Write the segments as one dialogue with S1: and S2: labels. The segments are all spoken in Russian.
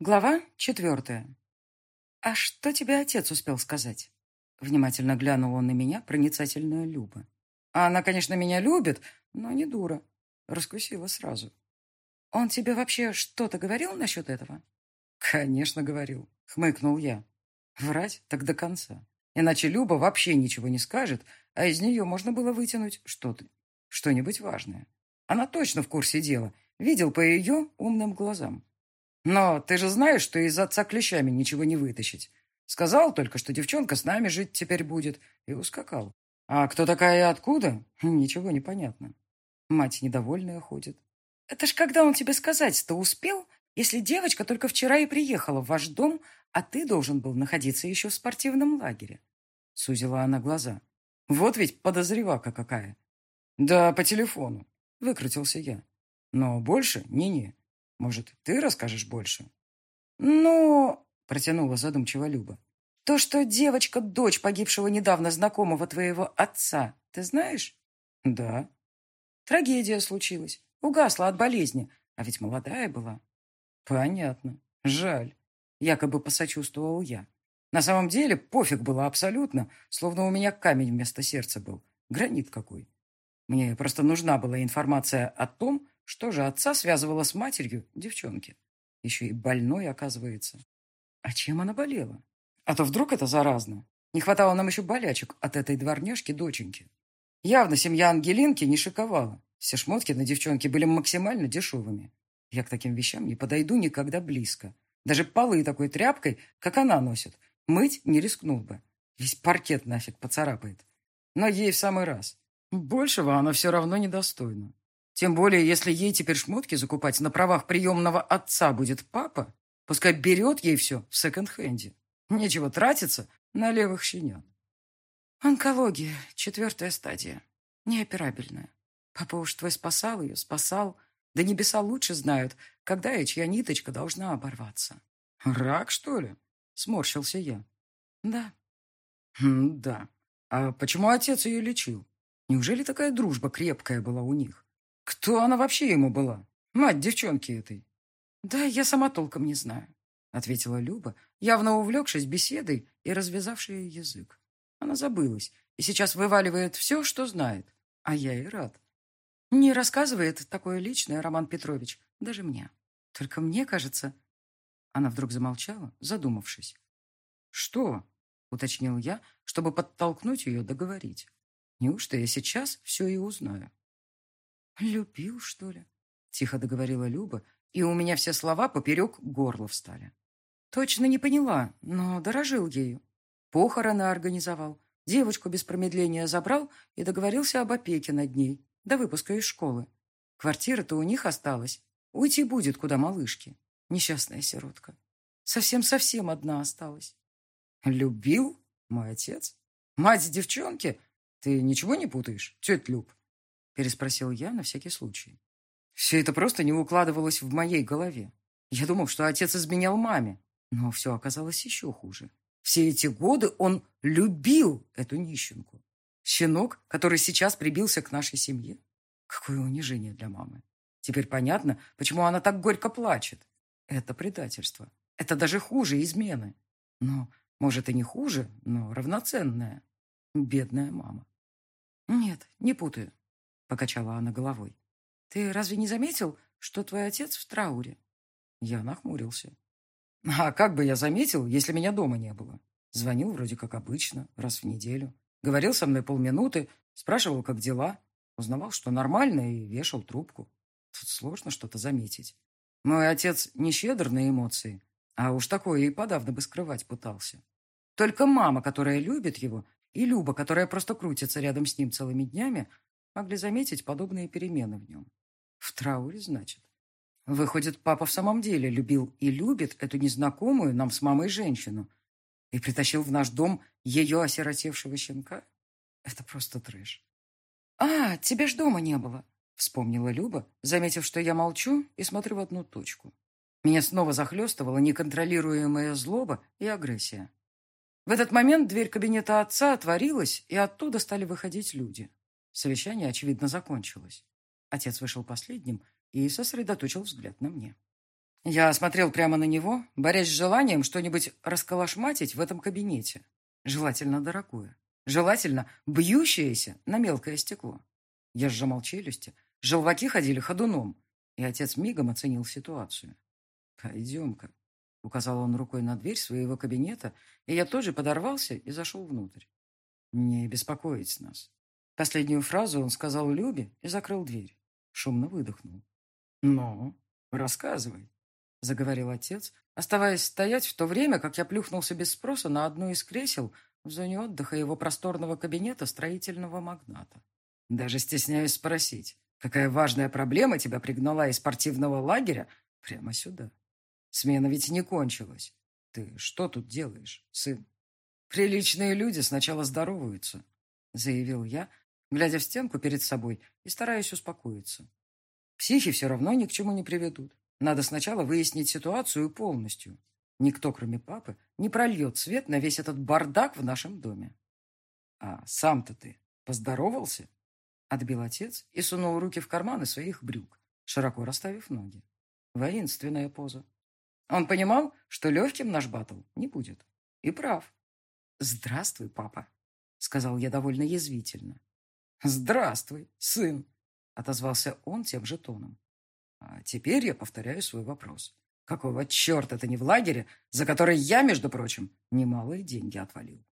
S1: Глава четвертая. «А что тебе отец успел сказать?» Внимательно глянул на меня, проницательная Люба. А она, конечно, меня любит, но не дура. Раскусила сразу. «Он тебе вообще что-то говорил насчет этого?» «Конечно, говорил», — хмыкнул я. «Врать так до конца. Иначе Люба вообще ничего не скажет, а из нее можно было вытянуть что-то, что-нибудь важное. Она точно в курсе дела, видел по ее умным глазам. Но ты же знаешь, что из отца клещами ничего не вытащить. Сказал только, что девчонка с нами жить теперь будет, и ускакал. А кто такая и откуда? Ничего не понятно. Мать недовольная ходит. Это ж когда он тебе сказать-то успел, если девочка только вчера и приехала в ваш дом, а ты должен был находиться еще в спортивном лагере? Сузила она глаза. Вот ведь подозревака какая. Да, по телефону. Выкрутился я. Но больше не-не. Может, ты расскажешь больше? Ну, протянула задумчиво Люба. То, что девочка – дочь погибшего недавно знакомого твоего отца, ты знаешь? Да. Трагедия случилась. Угасла от болезни, а ведь молодая была. Понятно. Жаль. Якобы посочувствовал я. На самом деле пофиг было абсолютно, словно у меня камень вместо сердца был. Гранит какой. Мне просто нужна была информация о том, что же отца связывало с матерью девчонки? Еще и больной, оказывается. А чем она болела? А то вдруг это заразно. Не хватало нам еще болячек от этой дворняжки-доченьки. Явно семья Ангелинки не шиковала. Все шмотки на девчонке были максимально дешевыми. Я к таким вещам не подойду никогда близко. Даже полы такой тряпкой, как она носит, мыть не рискнул бы. Весь паркет нафиг поцарапает. Но ей в самый раз. Большего она все равно недостойна. Тем более, если ей теперь шмотки закупать на правах приемного отца будет папа, пускай берет ей все в секонд-хенде. Нечего тратиться на левых щенят. Онкология, четвертая стадия, неоперабельная. Папа уж твой спасал ее, спасал. Да небеса лучше знают, когда и чья ниточка должна оборваться. Рак, что ли? Сморщился я. Да. Хм, да. А почему отец ее лечил? Неужели такая дружба крепкая была у них? Кто она вообще ему была? Мать девчонки этой. Да, я сама толком не знаю, ответила Люба, явно увлекшись беседой и развязавшая язык. Она забылась и сейчас вываливает все, что знает. А я и рад. Не рассказывает такое личное Роман Петрович, даже мне. Только мне кажется... Она вдруг замолчала, задумавшись. «Что?» — уточнил я, чтобы подтолкнуть ее договорить. «Неужто я сейчас все и узнаю?» «Любил, что ли?» — тихо договорила Люба, и у меня все слова поперек горла встали. Точно не поняла, но дорожил ею. Похороны организовал, девочку без промедления забрал и договорился об опеке над ней до выпуска из школы. Квартира-то у них осталась. Уйти будет, куда малышки. Несчастная сиротка. Совсем-совсем одна осталась. Любил мой отец? Мать девчонки? Ты ничего не путаешь, тетя Люб? Переспросил я на всякий случай. Все это просто не укладывалось в моей голове. Я думал, что отец изменял маме, но все оказалось еще хуже. Все эти годы он любил эту нищенку. Щенок, который сейчас прибился к нашей семье. Какое унижение для мамы. Теперь понятно, почему она так горько плачет. Это предательство. Это даже хуже измены. Но, может, и не хуже, но равноценное. Бедная мама. Нет, не путаю. — покачала она головой. «Ты разве не заметил, что твой отец в трауре?» Я нахмурился. «А как бы я заметил, если меня дома не было? Звонил вроде как обычно, раз в неделю. Говорил со мной полминуты, спрашивал, как дела. Узнавал, что нормально, и вешал трубку. Тут сложно что-то заметить. Мой отец не щедр на эмоции, а уж такое и подавно бы скрывать пытался. Только мама, которая любит его, и Люба, которая просто крутится рядом с ним целыми днями, могли заметить подобные перемены в нем. В трауре, значит. Выходит, папа в самом деле любил и любит эту незнакомую нам с мамой женщину и притащил в наш дом ее осиротевшего щенка? Это просто трэш. «А, тебя ж дома не было», — вспомнила Люба, заметив, что я молчу и смотрю в одну точку. Меня снова захлестывала неконтролируемая злоба и агрессия. В этот момент дверь кабинета отца отворилась, и оттуда стали выходить люди. Совещание, очевидно, закончилось. Отец вышел последним и сосредоточил взгляд на мне. Я смотрел прямо на него, борясь с желанием что-нибудь расколошматить в этом кабинете. Желательно дорогое. Желательно бьющееся на мелкое стекло. Я сжимал челюсти, желваки ходили ходуном, и отец мигом оценил ситуацию. «Пойдем-ка», — указал он рукой на дверь своего кабинета, и я тоже подорвался и зашел внутрь. «Не беспокоить нас». Последнюю фразу он сказал Любе и закрыл дверь. Шумно выдохнул. «Ну, рассказывай», — заговорил отец, оставаясь стоять в то время, как я плюхнулся без спроса на одно из кресел в зоне отдыха его просторного кабинета строительного магната. Даже стесняюсь спросить, какая важная проблема тебя пригнала из спортивного лагеря прямо сюда? Смена ведь не кончилась. Ты что тут делаешь, сын? Приличные люди сначала здороваются, заявил я, глядя в стенку перед собой и стараясь успокоиться. Психи все равно ни к чему не приведут. Надо сначала выяснить ситуацию полностью. Никто, кроме папы, не прольет свет на весь этот бардак в нашем доме. А сам-то ты поздоровался? Отбил отец и сунул руки в карманы своих брюк, широко расставив ноги. Воинственная поза. Он понимал, что легким наш батл не будет. И прав. «Здравствуй, папа», — сказал я довольно язвительно. «Здравствуй, сын», — отозвался он тем же тоном. «А теперь я повторяю свой вопрос. Какого черта ты не в лагере, за который я, между прочим, немалые деньги отвалил?»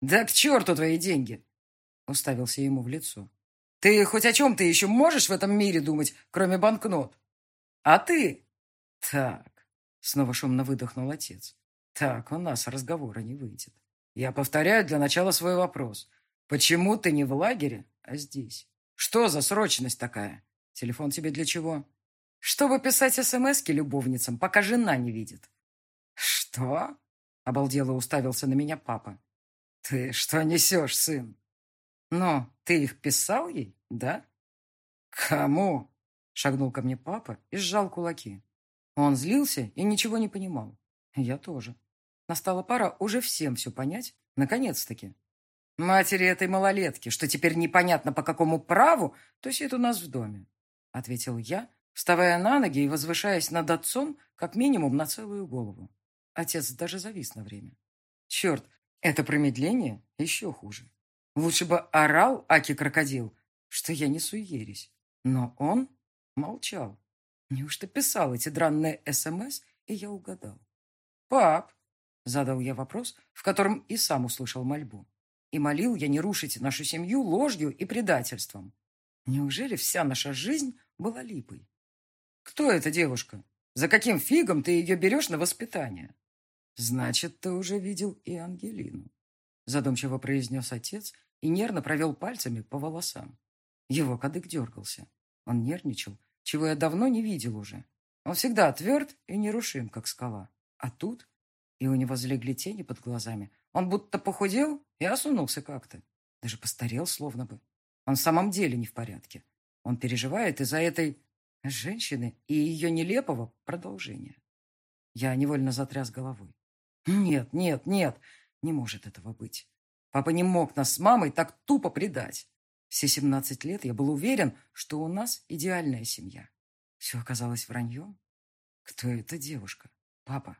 S1: «Да к черту твои деньги!» — уставился ему в лицо. «Ты хоть о чем-то еще можешь в этом мире думать, кроме банкнот? А ты?» «Так», — снова шумно выдохнул отец. «Так у нас разговора не выйдет. Я повторяю для начала свой вопрос. Почему ты не в лагере, а здесь? Что за срочность такая? Телефон тебе для чего? Чтобы писать смски любовницам, пока жена не видит. Что? Обалдело уставился на меня папа. Ты что несешь, сын? Но ты их писал ей, да? Кому? Шагнул ко мне папа и сжал кулаки. Он злился и ничего не понимал. Я тоже. Настала пора уже всем все понять, наконец-таки. «Матери этой малолетки, что теперь непонятно по какому праву, то сидит у нас в доме», — ответил я, вставая на ноги и возвышаясь над отцом как минимум на целую голову. Отец даже завис на время. «Черт, это промедление еще хуже. Лучше бы орал Аки-крокодил, что я несу ересь. Но он молчал. Неужто писал эти дранные СМС, и я угадал? «Пап», — задал я вопрос, в котором и сам услышал мольбу. И молил я не рушить нашу семью ложью и предательством. Неужели вся наша жизнь была липой? Кто эта девушка? За каким фигом ты ее берешь на воспитание? Значит, ты уже видел и Ангелину. Задумчиво произнес отец и нервно провел пальцами по волосам. Его кадык дергался. Он нервничал, чего я давно не видел уже. Он всегда тверд и нерушим, как скала. А тут... И у него залегли тени под глазами, он будто похудел и осунулся как-то. Даже постарел словно бы. Он в самом деле не в порядке. Он переживает из-за этой женщины и ее нелепого продолжения. Я невольно затряс головой. Нет, нет, нет, не может этого быть. Папа не мог нас с мамой так тупо предать. Все семнадцать лет я был уверен, что у нас идеальная семья. Все оказалось враньем. Кто эта девушка? Папа,